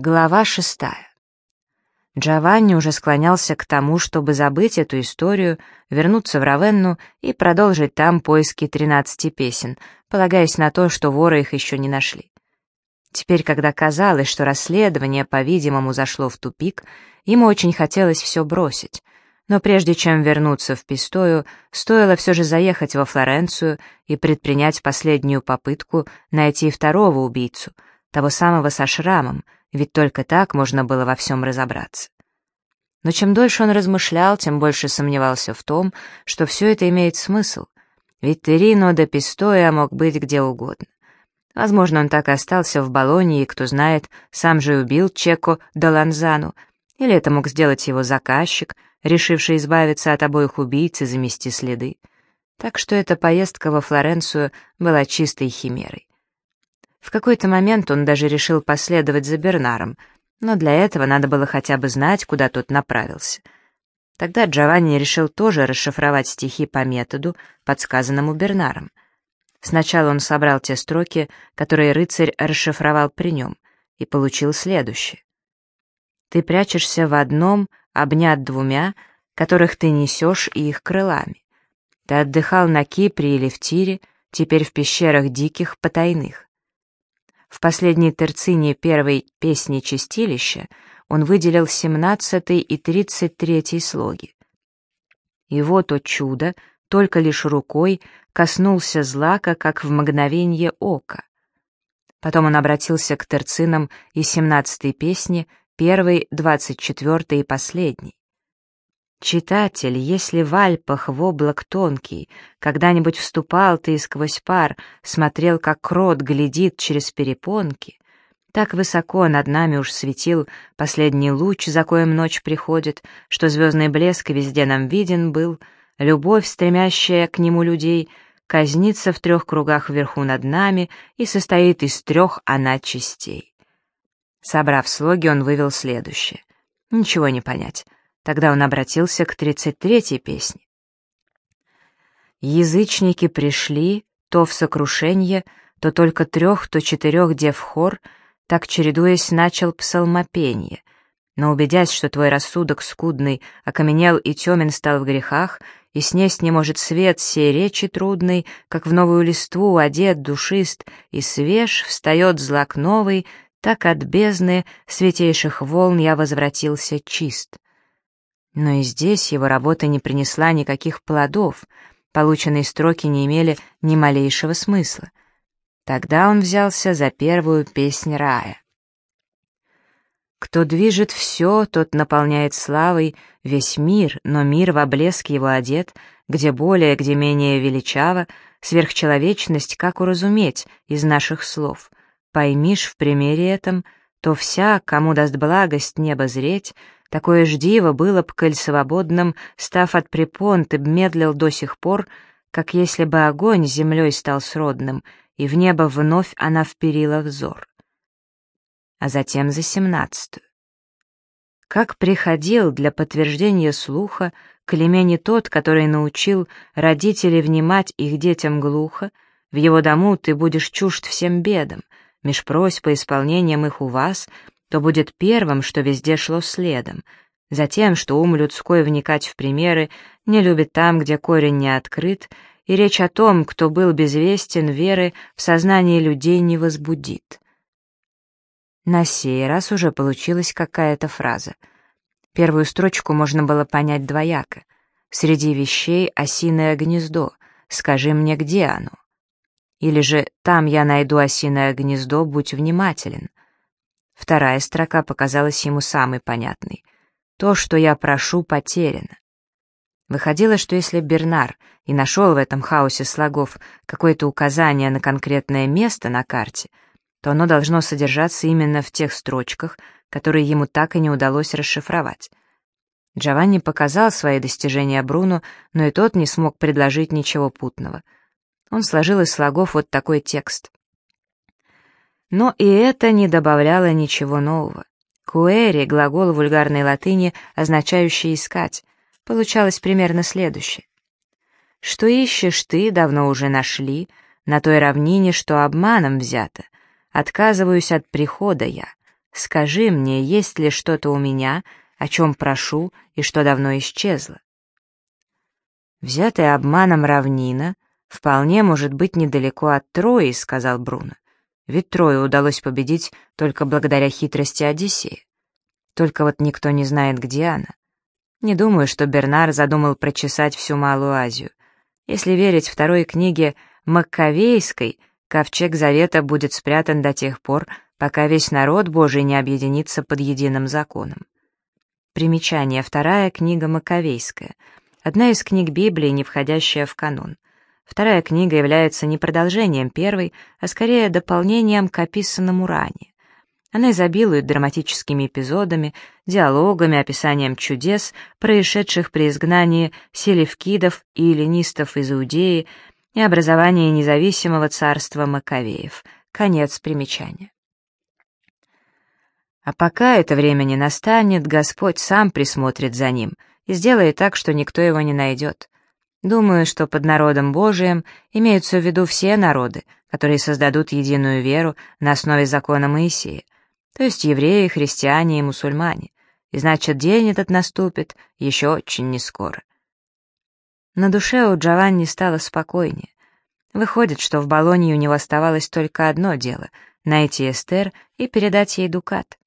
Глава шестая. Джованни уже склонялся к тому, чтобы забыть эту историю, вернуться в Равенну и продолжить там поиски тринадцати песен, полагаясь на то, что воры их еще не нашли. Теперь, когда казалось, что расследование, по-видимому, зашло в тупик, ему очень хотелось все бросить. Но прежде чем вернуться в Пистою, стоило все же заехать во Флоренцию и предпринять последнюю попытку найти второго убийцу, того самого со шрамом, ведь только так можно было во всем разобраться. Но чем дольше он размышлял, тем больше сомневался в том, что все это имеет смысл, ведь Терино де Пистоя мог быть где угодно. Возможно, он так и остался в Болонии, и, кто знает, сам же убил Чеко де Ланзану, или это мог сделать его заказчик, решивший избавиться от обоих убийц и замести следы. Так что эта поездка во Флоренцию была чистой химерой. В какой-то момент он даже решил последовать за Бернаром, но для этого надо было хотя бы знать, куда тот направился. Тогда Джованни решил тоже расшифровать стихи по методу, подсказанному Бернаром. Сначала он собрал те строки, которые рыцарь расшифровал при нем, и получил следующее. «Ты прячешься в одном, обнят двумя, которых ты несешь и их крылами. Ты отдыхал на Кипре или в Тире, теперь в пещерах диких потайных. В последней терцине первой песни «Чистилища» он выделил 17 и 33 слоги. И вот, о чудо, только лишь рукой коснулся злака, как в мгновенье ока. Потом он обратился к терцинам из 17 песни, первой, 24 и последней. Читатель, если в Альпах в облак тонкий, когда-нибудь вступал ты и сквозь пар, смотрел, как крот глядит через перепонки, так высоко над нами уж светил последний луч, за коем ночь приходит, что звездный блеск везде нам виден был, любовь, стремящая к нему людей, казнится в трех кругах вверху над нами и состоит из трех она частей. Собрав слоги, он вывел следующее. Ничего не понять. Тогда он обратился к 33-й песне. Язычники пришли, то в сокрушение, то только трех, то четырех дев хор, так чередуясь начал псалмопение. Но убедясь, что твой рассудок скудный, окаменел и темен стал в грехах, и снесть не может свет сей речи трудный, как в новую листву одет душист, и свеж встает злак новый, так от бездны святейших волн я возвратился чист. Но и здесь его работа не принесла никаких плодов, полученные строки не имели ни малейшего смысла. Тогда он взялся за первую песнь рая. Кто движет все, тот наполняет славой весь мир, но мир в облеск его одет, где более, где менее величаво, сверхчеловечность как уразуметь из наших слов. Поймишь в примере этом, то вся, кому даст благость небо зреть, Такое ждиво было б, коль свободным, став от препон, ты б медлил до сих пор, как если бы огонь землей стал сродным, и в небо вновь она вперила взор. А затем за семнадцатую. Как приходил для подтверждения слуха Клемени тот, который научил родителей внимать их детям глухо, в его дому ты будешь чужд всем бедам, меж просьб по исполнением их у вас — то будет первым, что везде шло следом, затем, что ум людской вникать в примеры не любит там, где корень не открыт, и речь о том, кто был безвестен веры, в сознании людей не возбудит. На сей раз уже получилась какая-то фраза. Первую строчку можно было понять двояко. «Среди вещей осиное гнездо. Скажи мне, где оно?» Или же «Там я найду осиное гнездо, будь внимателен». Вторая строка показалась ему самой понятной. «То, что я прошу, потеряно». Выходило, что если Бернар и нашел в этом хаосе слогов какое-то указание на конкретное место на карте, то оно должно содержаться именно в тех строчках, которые ему так и не удалось расшифровать. Джованни показал свои достижения Бруно, но и тот не смог предложить ничего путного. Он сложил из слогов вот такой текст. Но и это не добавляло ничего нового. Куэри, глагол вульгарной латыни, означающий «искать», получалось примерно следующее. «Что ищешь ты, давно уже нашли, на той равнине, что обманом взято. Отказываюсь от прихода я. Скажи мне, есть ли что-то у меня, о чем прошу и что давно исчезло?» «Взятая обманом равнина вполне может быть недалеко от Трои», — сказал Бруно. «Ведь Трою удалось победить только благодаря хитрости Одиссея. Только вот никто не знает, где она. Не думаю, что Бернар задумал прочесать всю Малую Азию. Если верить второй книге Маккавейской, ковчег Завета будет спрятан до тех пор, пока весь народ Божий не объединится под единым законом. Примечание. Вторая книга Маккавейская. Одна из книг Библии, не входящая в канон. Вторая книга является не продолжением первой, а скорее дополнением к описанному ранее. Она изобилует драматическими эпизодами, диалогами, описанием чудес, происшедших при изгнании селевкидов и эллинистов из Иудеи и образовании независимого царства Маковеев. Конец примечания. А пока это время не настанет, Господь сам присмотрит за ним и сделает так, что никто его не найдет. Думаю, что под народом Божиим имеются в виду все народы, которые создадут единую веру на основе закона Моисея, то есть евреи, христиане и мусульмане, и значит, день этот наступит еще очень нескоро. На душе у Джованни стало спокойнее. Выходит, что в Болонии у него оставалось только одно дело — найти Эстер и передать ей дукат.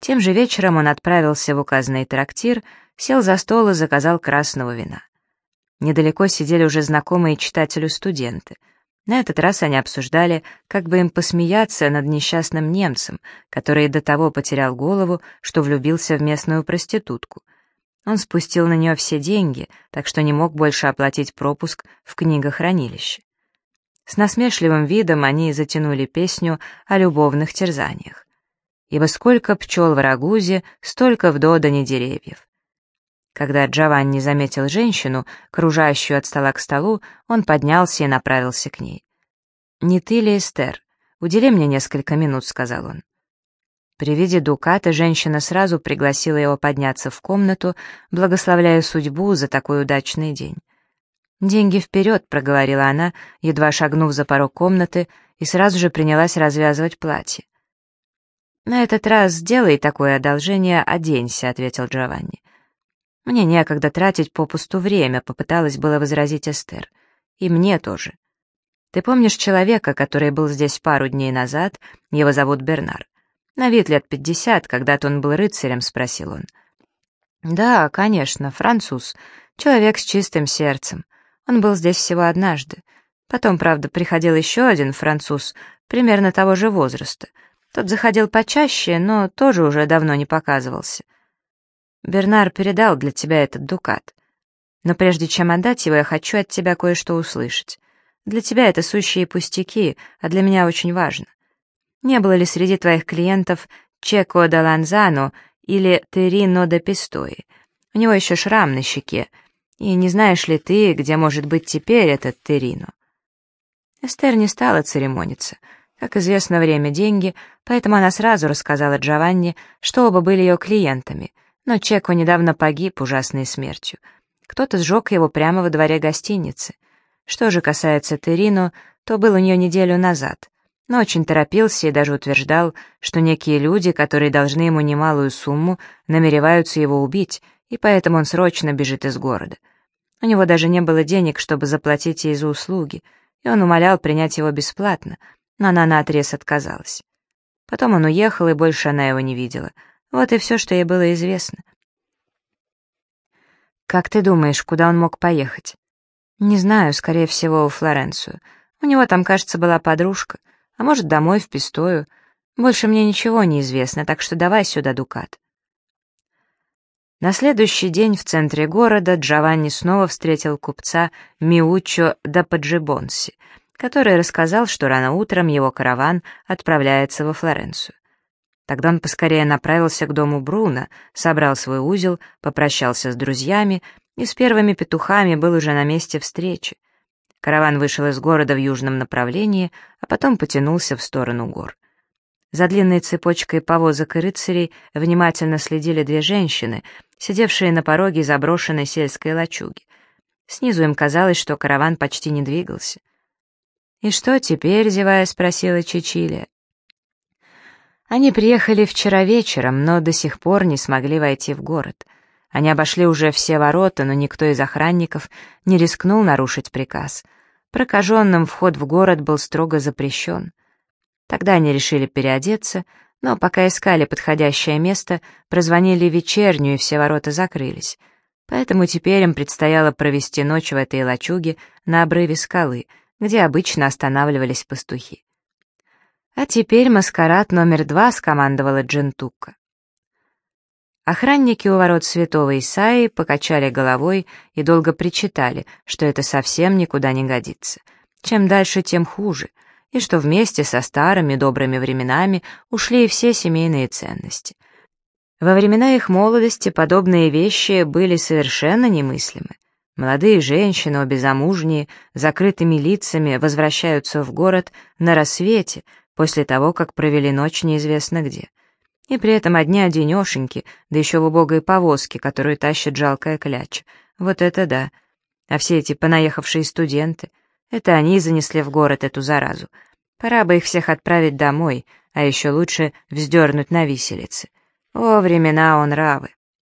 Тем же вечером он отправился в указанный трактир, сел за стол и заказал красного вина. Недалеко сидели уже знакомые читателю студенты — на этот раз они обсуждали, как бы им посмеяться над несчастным немцем, который до того потерял голову, что влюбился в местную проститутку. Он спустил на нее все деньги, так что не мог больше оплатить пропуск в книгохранилище. С насмешливым видом они затянули песню о любовных терзаниях. «Ибо сколько пчел в рагузе, столько в Додане деревьев». Когда Джованни заметил женщину, кружащую от стола к столу, он поднялся и направился к ней. «Не ты ли, Эстер? Удели мне несколько минут», — сказал он. При виде Дуката женщина сразу пригласила его подняться в комнату, благословляя судьбу за такой удачный день. «Деньги вперед», — проговорила она, едва шагнув за порог комнаты, и сразу же принялась развязывать платье. «На этот раз сделай такое одолжение, оденься», — ответил Джованни. «Мне некогда тратить попусту время», — попыталась было возразить Эстер. «И мне тоже. Ты помнишь человека, который был здесь пару дней назад? Его зовут Бернар. На вид лет пятьдесят, когда-то он был рыцарем», — спросил он. «Да, конечно, француз. Человек с чистым сердцем. Он был здесь всего однажды. Потом, правда, приходил еще один француз, примерно того же возраста. Тот заходил почаще, но тоже уже давно не показывался. Бернар передал для тебя этот дукат. Но прежде чем отдать его, я хочу от тебя кое-что услышать. Для тебя это сущие пустяки, а для меня очень важно. Не было ли среди твоих клиентов Чеко де Ланзано или Терино де Пистои? У него еще шрам на щеке. И не знаешь ли ты, где может быть теперь этот Терино?» Эстер не стала церемониться. Как известно, время — деньги, поэтому она сразу рассказала Джованни, что оба были ее клиентами — но Чеко недавно погиб ужасной смертью. Кто-то сжег его прямо во дворе гостиницы. Что же касается Терино, то был у нее неделю назад, но очень торопился и даже утверждал, что некие люди, которые должны ему немалую сумму, намереваются его убить, и поэтому он срочно бежит из города. У него даже не было денег, чтобы заплатить ей за услуги, и он умолял принять его бесплатно, но она наотрез отказалась. Потом он уехал, и больше она его не видела — вот и все, что ей было известно. «Как ты думаешь, куда он мог поехать?» «Не знаю, скорее всего, в Флоренцию. У него там, кажется, была подружка. А может, домой, в Пистою. Больше мне ничего не известно, так что давай сюда дукат». На следующий день в центре города Джованни снова встретил купца Миуччо да Паджибонси, который рассказал, что рано утром его караван отправляется во Флоренцию. Тогда он поскорее направился к дому Бруно, собрал свой узел, попрощался с друзьями и с первыми петухами был уже на месте встречи. Караван вышел из города в южном направлении, а потом потянулся в сторону гор. За длинной цепочкой повозок и рыцарей внимательно следили две женщины, сидевшие на пороге заброшенной сельской лачуги. Снизу им казалось, что караван почти не двигался. «И что теперь?» — зевая, спросила Чичилия. Они приехали вчера вечером, но до сих пор не смогли войти в город. Они обошли уже все ворота, но никто из охранников не рискнул нарушить приказ. Прокаженным вход в город был строго запрещен. Тогда они решили переодеться, но пока искали подходящее место, прозвонили вечернюю, и все ворота закрылись. Поэтому теперь им предстояло провести ночь в этой лачуге на обрыве скалы, где обычно останавливались пастухи. «А теперь маскарад номер два», — скомандовала Джентука. Охранники у ворот святого Исаи покачали головой и долго причитали, что это совсем никуда не годится. Чем дальше, тем хуже, и что вместе со старыми добрыми временами ушли и все семейные ценности. Во времена их молодости подобные вещи были совершенно немыслимы. Молодые женщины, обе замужние, закрытыми лицами возвращаются в город на рассвете — после того, как провели ночь неизвестно где. И при этом одни-одинешеньки, да еще в убогой повозке, которую тащит жалкая кляча. Вот это да. А все эти понаехавшие студенты, это они занесли в город эту заразу. Пора бы их всех отправить домой, а еще лучше вздернуть на виселице. О, времена он равы.